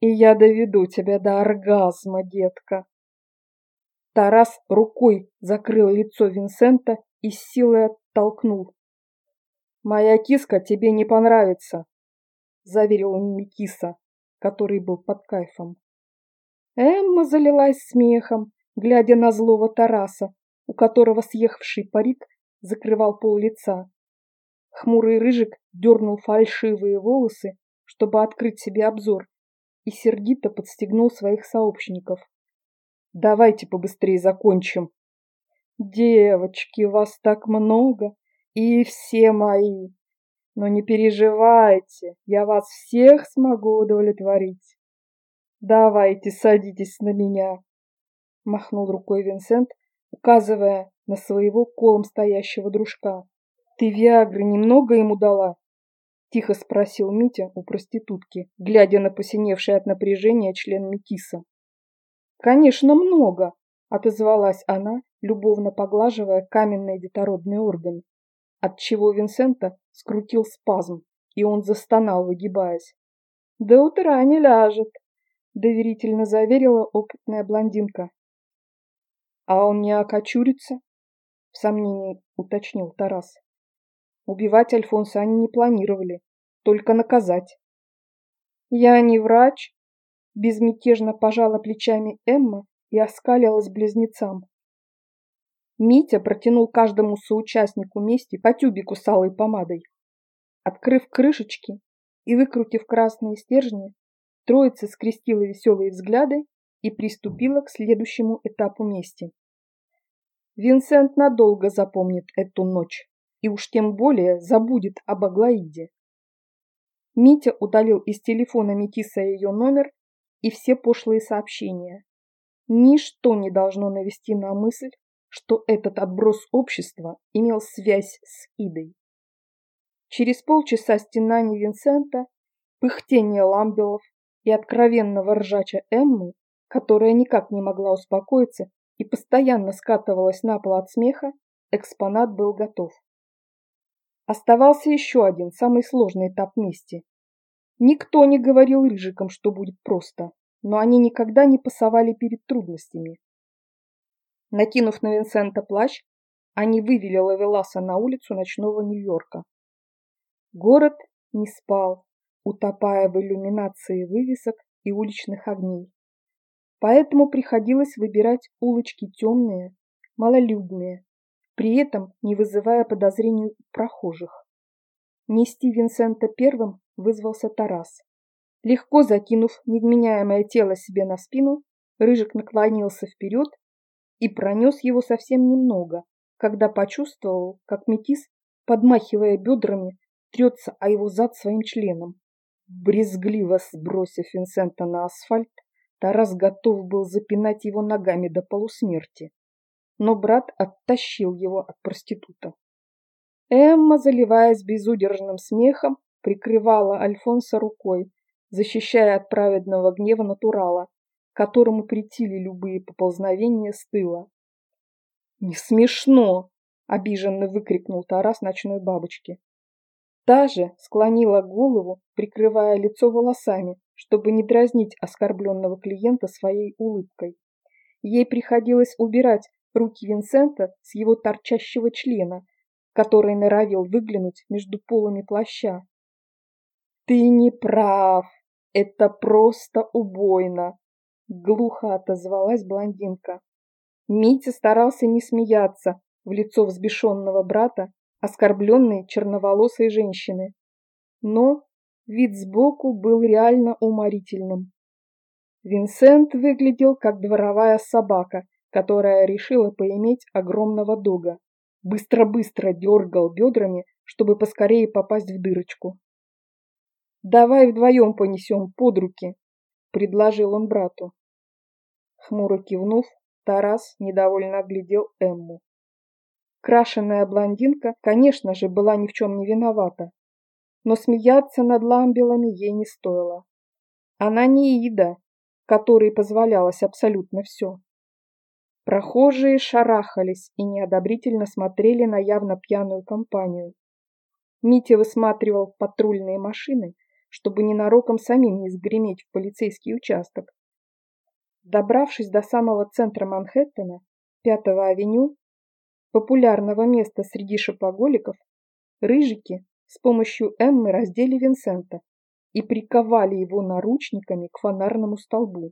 и я доведу тебя до оргазма, детка. Тарас рукой закрыл лицо Винсента и с силой оттолкнул. «Моя киска тебе не понравится», — заверил он Микиса, который был под кайфом. Эмма залилась смехом, глядя на злого Тараса, у которого съехавший парик закрывал пол лица. Хмурый рыжик дернул фальшивые волосы, чтобы открыть себе обзор, и сердито подстегнул своих сообщников. «Давайте побыстрее закончим». «Девочки, вас так много, и все мои. Но не переживайте, я вас всех смогу удовлетворить. Давайте, садитесь на меня. Махнул рукой Винсент, указывая на своего колом стоящего дружка. Ты Виагры немного ему дала? Тихо спросил Митя у проститутки, глядя на посиневший от напряжения член Метиса. «Конечно, много!» – отозвалась она, любовно поглаживая каменный детородный орган, отчего Винсента скрутил спазм, и он застонал, выгибаясь. «До утра не ляжет», – доверительно заверила опытная блондинка. «А он не окочурится?» – в сомнении уточнил Тарас. Убивать Альфонса они не планировали, только наказать. «Я не врач», – безмятежно пожала плечами Эмма и оскалилась близнецам. Митя протянул каждому соучастнику мести по тюбику с алой помадой. Открыв крышечки и выкрутив красные стержни, троица скрестила веселые взгляды и приступила к следующему этапу мести. Винсент надолго запомнит эту ночь и уж тем более забудет об Аглаиде. Митя удалил из телефона Метиса ее номер и все пошлые сообщения. Ничто не должно навести на мысль, что этот отброс общества имел связь с Идой. Через полчаса стенаний Винсента, пыхтения ламбелов и откровенного ржача Эммы, которая никак не могла успокоиться и постоянно скатывалась на пол от смеха, экспонат был готов. Оставался еще один, самый сложный этап мести. Никто не говорил рыжикам, что будет просто, но они никогда не пасовали перед трудностями. Накинув на Винсента плащ, они вывели Лавеласа на улицу ночного Нью-Йорка. Город не спал, утопая в иллюминации вывесок и уличных огней. Поэтому приходилось выбирать улочки темные, малолюдные, при этом не вызывая подозрений прохожих. Нести Винсента первым вызвался Тарас. Легко закинув невменяемое тело себе на спину, Рыжик наклонился вперед и пронес его совсем немного, когда почувствовал, как Метис, подмахивая бедрами, трется о его зад своим членом. Брезгливо сбросив Винсента на асфальт, Тарас готов был запинать его ногами до полусмерти но брат оттащил его от проститута. Эмма, заливаясь безудержным смехом, прикрывала Альфонса рукой, защищая от праведного гнева натурала, которому претили любые поползновения с тыла. «Не смешно!» — обиженно выкрикнул Тарас ночной бабочке. Та же склонила голову, прикрывая лицо волосами, чтобы не дразнить оскорбленного клиента своей улыбкой. Ей приходилось убирать руки Винсента с его торчащего члена, который норовил выглянуть между полами плаща. «Ты не прав! Это просто убойно!» — глухо отозвалась блондинка. Митя старался не смеяться в лицо взбешенного брата, оскорбленной черноволосой женщины. Но вид сбоку был реально уморительным. Винсент выглядел как дворовая собака, которая решила поиметь огромного дога. Быстро-быстро дергал бедрами, чтобы поскорее попасть в дырочку. «Давай вдвоем понесем под руки», — предложил он брату. Хмуро кивнув, Тарас недовольно оглядел Эмму. Крашеная блондинка, конечно же, была ни в чем не виновата, но смеяться над ламбелами ей не стоило. Она не Ида, которой позволялось абсолютно все. Прохожие шарахались и неодобрительно смотрели на явно пьяную компанию. Митя высматривал патрульные машины, чтобы ненароком самим не сгреметь в полицейский участок. Добравшись до самого центра Манхэттена, Пятого авеню, популярного места среди шопоголиков, рыжики с помощью Эммы раздели Винсента и приковали его наручниками к фонарному столбу.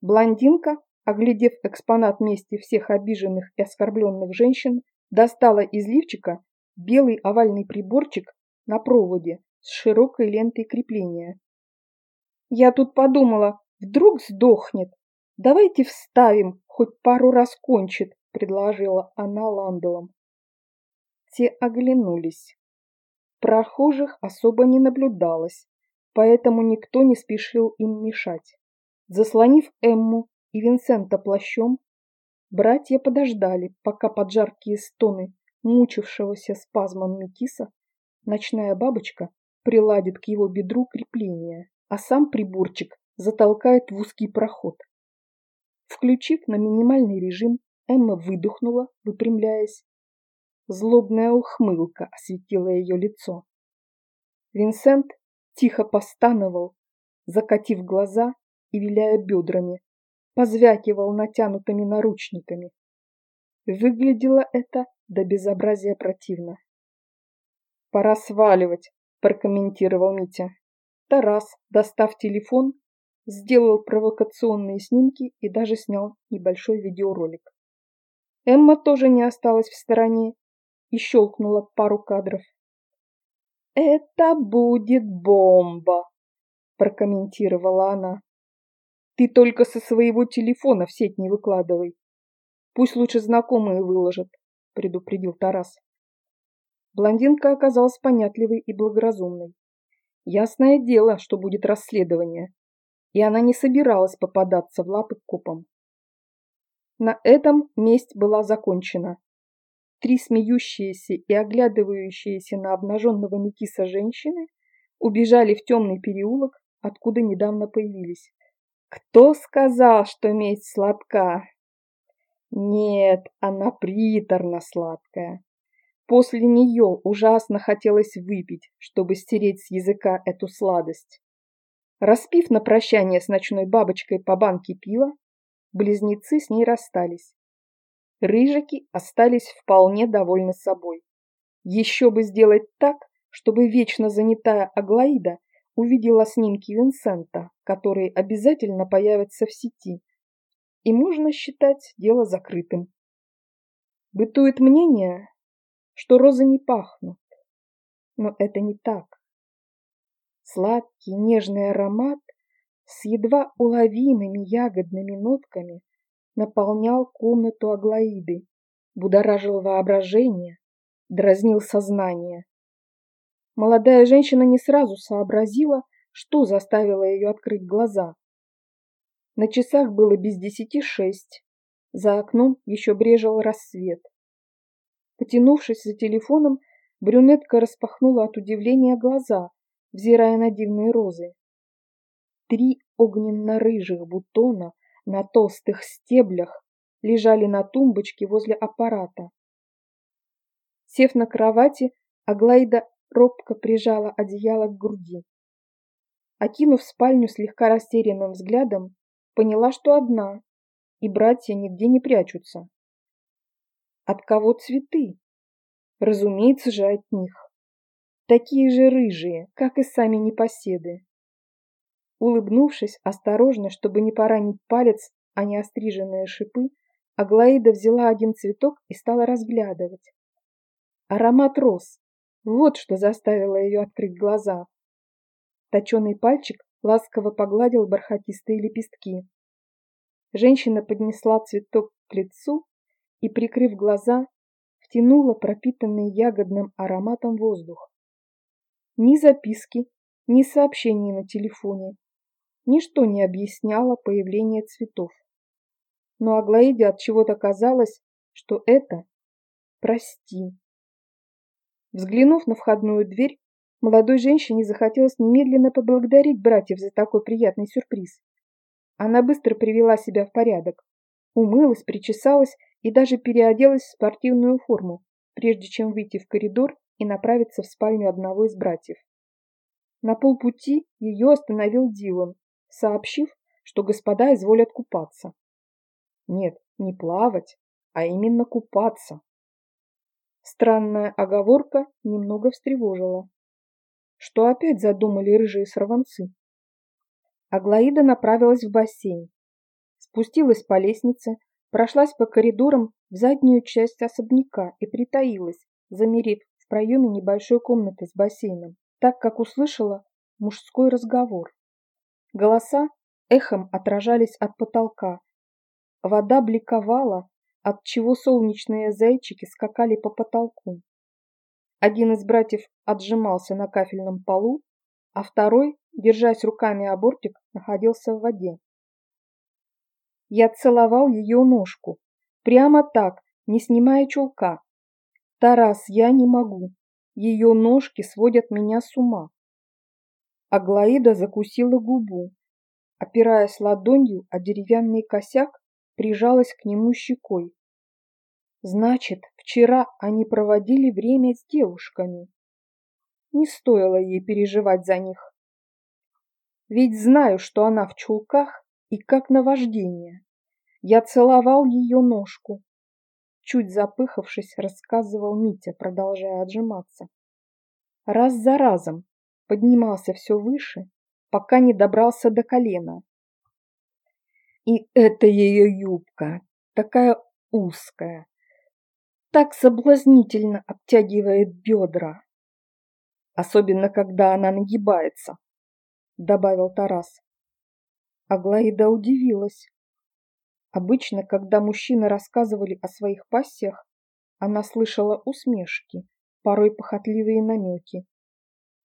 Блондинка Оглядев экспонат вместе всех обиженных и оскорбленных женщин, достала из лифчика белый овальный приборчик на проводе с широкой лентой крепления. «Я тут подумала, вдруг сдохнет. Давайте вставим, хоть пару раз кончит», — предложила она Ландолом. Те оглянулись. Прохожих особо не наблюдалось, поэтому никто не спешил им мешать. Заслонив Эмму и Винсента плащом, братья подождали, пока под жаркие стоны мучившегося спазмом Метиса ночная бабочка приладит к его бедру крепление, а сам приборчик затолкает в узкий проход. Включив на минимальный режим, Эмма выдохнула, выпрямляясь. Злобная ухмылка осветила ее лицо. Винсент тихо постановал, закатив глаза и виляя бедрами, позвякивал натянутыми наручниками. Выглядело это до безобразия противно. «Пора сваливать», – прокомментировал Митя. Тарас, достав телефон, сделал провокационные снимки и даже снял небольшой видеоролик. Эмма тоже не осталась в стороне и щелкнула пару кадров. «Это будет бомба!» – прокомментировала она. «Ты только со своего телефона в сеть не выкладывай. Пусть лучше знакомые выложат», – предупредил Тарас. Блондинка оказалась понятливой и благоразумной. Ясное дело, что будет расследование, и она не собиралась попадаться в лапы копам. На этом месть была закончена. Три смеющиеся и оглядывающиеся на обнаженного Метиса женщины убежали в темный переулок, откуда недавно появились. Кто сказал, что месть сладка? Нет, она приторно-сладкая. После нее ужасно хотелось выпить, чтобы стереть с языка эту сладость. Распив на прощание с ночной бабочкой по банке пива, близнецы с ней расстались. Рыжики остались вполне довольны собой. Еще бы сделать так, чтобы вечно занятая Аглаида увидела снимки Винсента, которые обязательно появятся в сети, и можно считать дело закрытым. Бытует мнение, что розы не пахнут, но это не так. Сладкий нежный аромат с едва уловимыми ягодными нотками наполнял комнату Аглаиды, будоражил воображение, дразнил сознание. Молодая женщина не сразу сообразила, что заставило ее открыть глаза. На часах было без десяти шесть. За окном еще брежил рассвет. Потянувшись за телефоном, брюнетка распахнула от удивления глаза взирая на дивные розы. Три огненно-рыжих бутона на толстых стеблях лежали на тумбочке возле аппарата. Сев на кровати, Аглайда робко прижала одеяло к груди. Окинув спальню слегка растерянным взглядом, поняла, что одна, и братья нигде не прячутся. От кого цветы? Разумеется же, от них такие же рыжие, как и сами непоседы. Улыбнувшись осторожно, чтобы не поранить палец, а не остриженные шипы, Аглаида взяла один цветок и стала разглядывать. Аромат роз. Вот что заставило ее открыть глаза. Точеный пальчик ласково погладил бархатистые лепестки. Женщина поднесла цветок к лицу и, прикрыв глаза, втянула пропитанный ягодным ароматом воздух. Ни записки, ни сообщений на телефоне. Ничто не объясняло появление цветов. Но Аглаиде от чего-то казалось, что это «прости». Взглянув на входную дверь, молодой женщине захотелось немедленно поблагодарить братьев за такой приятный сюрприз. Она быстро привела себя в порядок, умылась, причесалась и даже переоделась в спортивную форму, прежде чем выйти в коридор и направиться в спальню одного из братьев. На полпути ее остановил Дилан, сообщив, что господа изволят купаться. Нет, не плавать, а именно купаться. Странная оговорка немного встревожила. Что опять задумали рыжие сорванцы? Аглаида направилась в бассейн. Спустилась по лестнице, прошлась по коридорам в заднюю часть особняка и притаилась, замерев в проеме небольшой комнаты с бассейном, так как услышала мужской разговор. Голоса эхом отражались от потолка. Вода бликовала, от чего солнечные зайчики скакали по потолку. Один из братьев отжимался на кафельном полу, а второй, держась руками о бортик, находился в воде. Я целовал ее ножку, прямо так, не снимая чулка. Тарас, я не могу. Ее ножки сводят меня с ума. Аглаида закусила губу, опираясь ладонью о деревянный косяк, прижалась к нему щекой. Значит, вчера они проводили время с девушками. Не стоило ей переживать за них. Ведь знаю, что она в чулках и как наваждение. Я целовал ее ножку. Чуть запыхавшись, рассказывал Митя, продолжая отжиматься. Раз за разом поднимался все выше, пока не добрался до колена. И это ее юбка, такая узкая, так соблазнительно обтягивает бедра. Особенно, когда она нагибается, добавил Тарас. Аглаида удивилась. Обычно, когда мужчины рассказывали о своих пассиях, она слышала усмешки, порой похотливые намеки.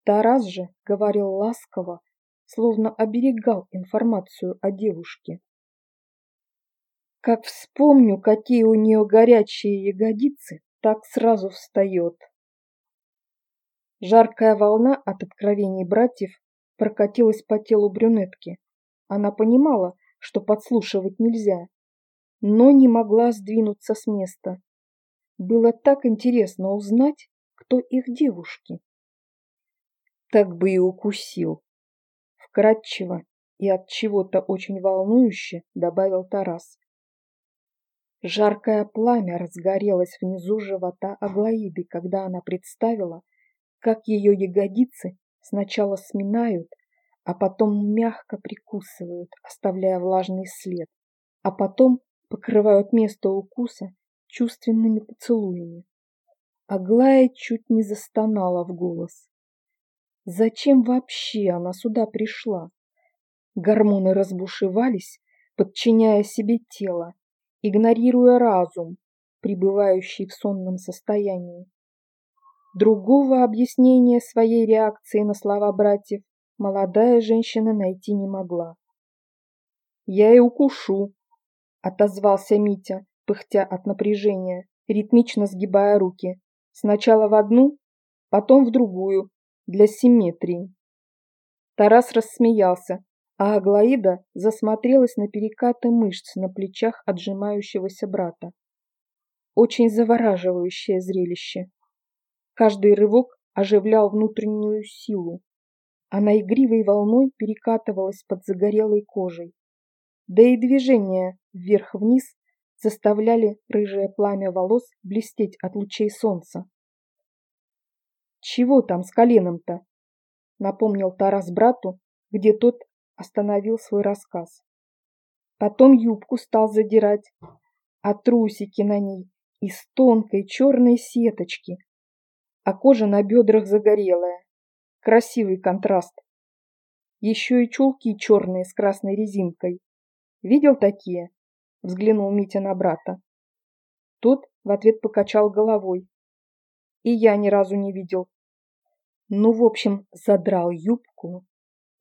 Тарас же говорил ласково, словно оберегал информацию о девушке. Как вспомню, какие у нее горячие ягодицы, так сразу встает. Жаркая волна от откровений братьев прокатилась по телу брюнетки. Она понимала, что подслушивать нельзя, но не могла сдвинуться с места. Было так интересно узнать, кто их девушки. Так бы и укусил. Вкратчиво и от чего-то очень волнующе добавил Тарас. Жаркое пламя разгорелось внизу живота Аглаиды, когда она представила, как ее ягодицы сначала сминают, а потом мягко прикусывают, оставляя влажный след, а потом покрывают место укуса чувственными поцелуями. Аглая чуть не застонала в голос. Зачем вообще она сюда пришла? Гормоны разбушевались, подчиняя себе тело, игнорируя разум, пребывающий в сонном состоянии. Другого объяснения своей реакции на слова братьев молодая женщина найти не могла. «Я и укушу», — отозвался Митя, пыхтя от напряжения, ритмично сгибая руки. Сначала в одну, потом в другую, для симметрии. Тарас рассмеялся, а Аглаида засмотрелась на перекаты мышц на плечах отжимающегося брата. Очень завораживающее зрелище. Каждый рывок оживлял внутреннюю силу. Она игривой волной перекатывалась под загорелой кожей. Да и движения вверх-вниз заставляли рыжее пламя волос блестеть от лучей солнца. «Чего там с коленом-то?» — напомнил Тарас брату, где тот остановил свой рассказ. Потом юбку стал задирать, а трусики на ней из тонкой черной сеточки, а кожа на бедрах загорелая. Красивый контраст. Еще и чулки черные с красной резинкой. Видел такие? Взглянул Митя на брата. Тот в ответ покачал головой. И я ни разу не видел. Ну, в общем, задрал юбку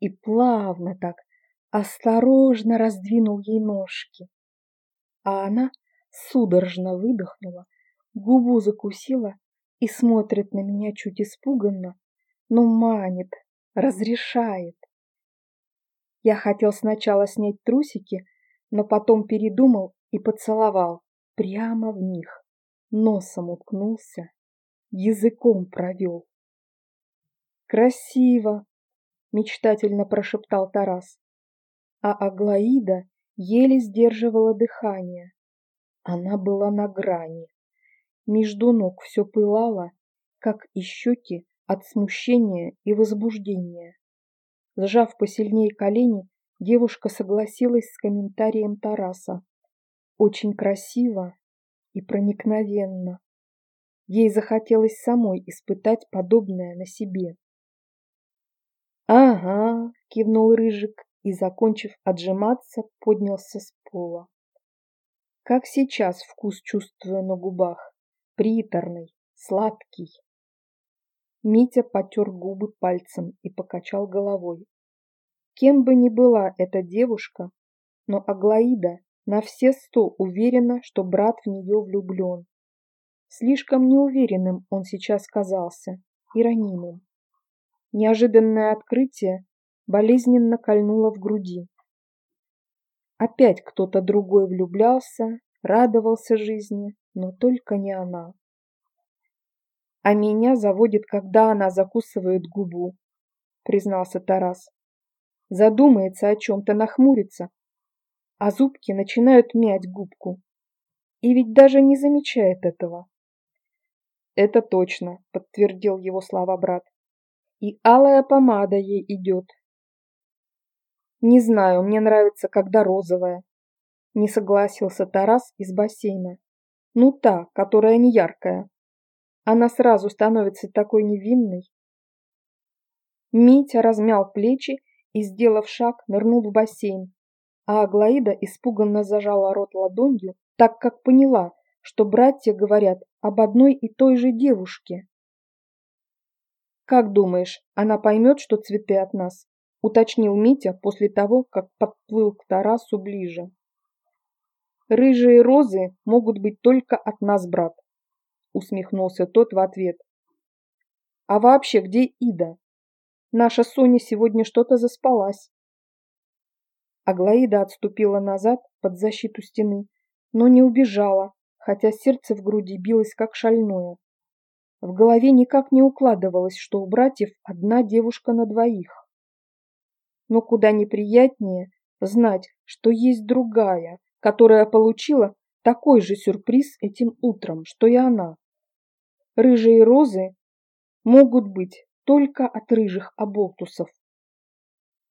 и плавно так, осторожно раздвинул ей ножки. А она судорожно выдохнула, губу закусила и смотрит на меня чуть испуганно, но манит, разрешает. Я хотел сначала снять трусики, но потом передумал и поцеловал прямо в них, носом уткнулся, языком провел. Красиво, мечтательно прошептал Тарас. А Аглаида еле сдерживала дыхание. Она была на грани. Между ног все пылало, как и щеки от смущения и возбуждения. Сжав посильнее колени, девушка согласилась с комментарием Тараса. Очень красиво и проникновенно. Ей захотелось самой испытать подобное на себе. «Ага», — кивнул Рыжик и, закончив отжиматься, поднялся с пола. Как сейчас вкус чувствую на губах, приторный, сладкий. Митя потер губы пальцем и покачал головой. Кем бы ни была эта девушка, но Аглаида на все сто уверена, что брат в нее влюблен. Слишком неуверенным он сейчас казался и ранимым. Неожиданное открытие болезненно кольнуло в груди. Опять кто-то другой влюблялся, радовался жизни, но только не она. А меня заводит, когда она закусывает губу, признался Тарас. Задумается о чем-то, нахмурится, а зубки начинают мять губку. И ведь даже не замечает этого. Это точно, подтвердил его слова брат. И алая помада ей идет. Не знаю, мне нравится, когда розовая. Не согласился Тарас из бассейна. Ну та, которая не яркая. Она сразу становится такой невинной. Митя размял плечи и, сделав шаг, нырнул в бассейн, а Аглаида испуганно зажала рот ладонью, так как поняла, что братья говорят об одной и той же девушке. «Как думаешь, она поймет, что цветы от нас?» — уточнил Митя после того, как подплыл к Тарасу ближе. «Рыжие розы могут быть только от нас, брат», — усмехнулся тот в ответ. «А вообще, где Ида? Наша Соня сегодня что-то заспалась». Аглаида отступила назад под защиту стены, но не убежала, хотя сердце в груди билось как шальное. В голове никак не укладывалось, что у братьев одна девушка на двоих. Но куда неприятнее знать, что есть другая, которая получила такой же сюрприз этим утром, что и она. Рыжие розы могут быть только от рыжих оболтусов.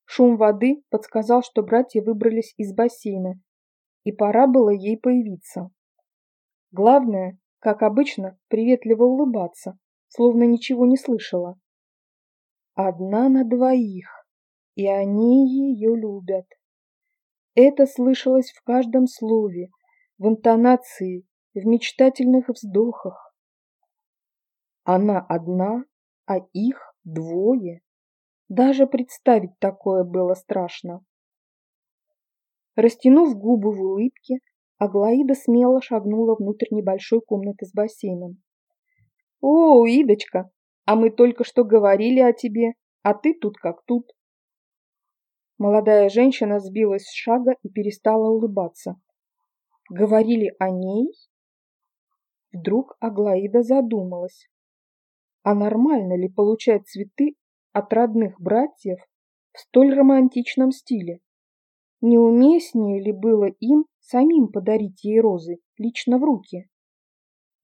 Шум воды подсказал, что братья выбрались из бассейна, и пора было ей появиться. Главное, как обычно, приветливо улыбаться, словно ничего не слышала. Одна на двоих, и они ее любят. Это слышалось в каждом слове, в интонации, в мечтательных вздохах. Она одна, а их двое. Даже представить такое было страшно. Растянув губы в улыбке, Аглаида смело шагнула внутрь небольшой комнаты с бассейном. «О, Идочка, а мы только что говорили о тебе, а ты тут как тут». Молодая женщина сбилась с шага и перестала улыбаться. «Говорили о ней?» Вдруг Аглаида задумалась. А нормально ли получать цветы от родных братьев в столь романтичном стиле. Неуместнее ли было им самим подарить ей розы лично в руки?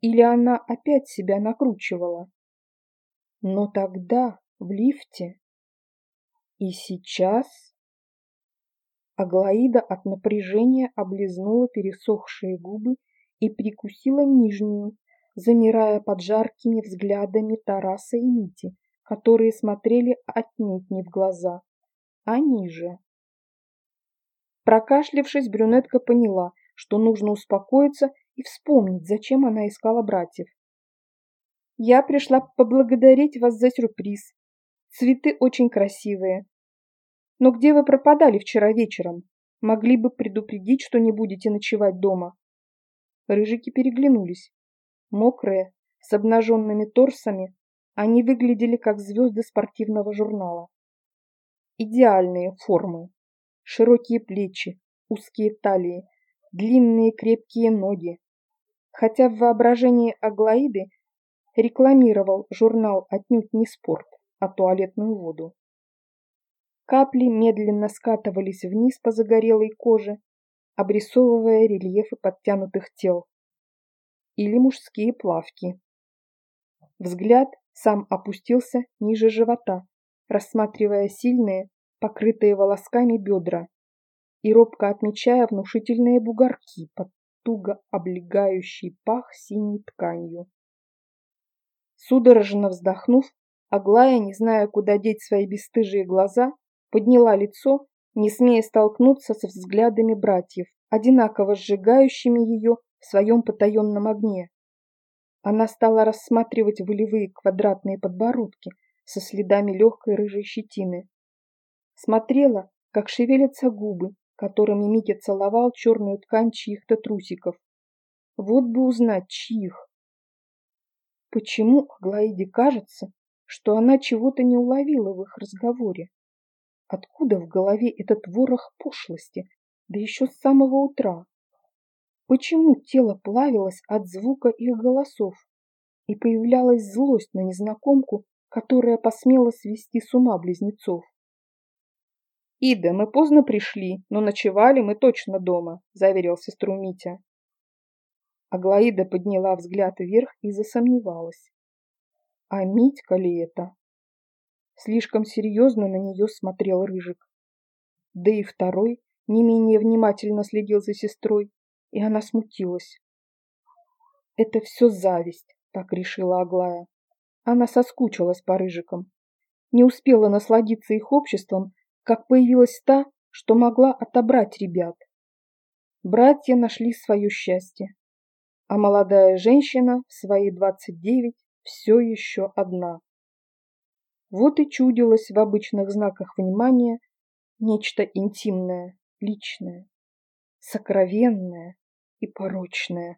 Или она опять себя накручивала? Но тогда, в лифте. И сейчас... Аглаида от напряжения облизнула пересохшие губы и прикусила нижнюю, замирая под жаркими взглядами Тараса и Мити, которые смотрели отнюдь не в глаза, а ниже. Прокашлившись, брюнетка поняла, что нужно успокоиться и вспомнить, зачем она искала братьев. «Я пришла поблагодарить вас за сюрприз. Цветы очень красивые. Но где вы пропадали вчера вечером? Могли бы предупредить, что не будете ночевать дома?» Рыжики переглянулись. Мокрые, с обнаженными торсами, они выглядели как звезды спортивного журнала. Идеальные формы. Широкие плечи, узкие талии, длинные крепкие ноги. Хотя в воображении Аглаиды рекламировал журнал отнюдь не спорт, а туалетную воду. Капли медленно скатывались вниз по загорелой коже, обрисовывая рельефы подтянутых тел. Или мужские плавки. Взгляд сам опустился ниже живота, рассматривая сильные, покрытые волосками бедра и робко отмечая внушительные бугорки под туго облегающий пах синей тканью. Судорожно вздохнув, Аглая, не зная, куда деть свои бесстыжие глаза, подняла лицо, не смея столкнуться со взглядами братьев, одинаково сжигающими ее в своем потаенном огне. Она стала рассматривать волевые квадратные подбородки со следами легкой рыжей щетины. Смотрела, как шевелятся губы, которыми Митя целовал черную ткань чьих-то трусиков. Вот бы узнать, чьих. Почему Аглаиде кажется, что она чего-то не уловила в их разговоре? Откуда в голове этот ворох пошлости, да еще с самого утра? Почему тело плавилось от звука их голосов, и появлялась злость на незнакомку, которая посмела свести с ума близнецов? «Ида, мы поздно пришли, но ночевали мы точно дома», – заверил сестру Митя. Аглаида подняла взгляд вверх и засомневалась. А Митька ли это? Слишком серьезно на нее смотрел Рыжик. Да и второй не менее внимательно следил за сестрой, и она смутилась. Это все зависть, так решила Аглая. Она соскучилась по Рыжикам. Не успела насладиться их обществом, как появилась та, что могла отобрать ребят. Братья нашли свое счастье а молодая женщина в свои двадцать девять все еще одна. Вот и чудилось в обычных знаках внимания нечто интимное, личное, сокровенное и порочное.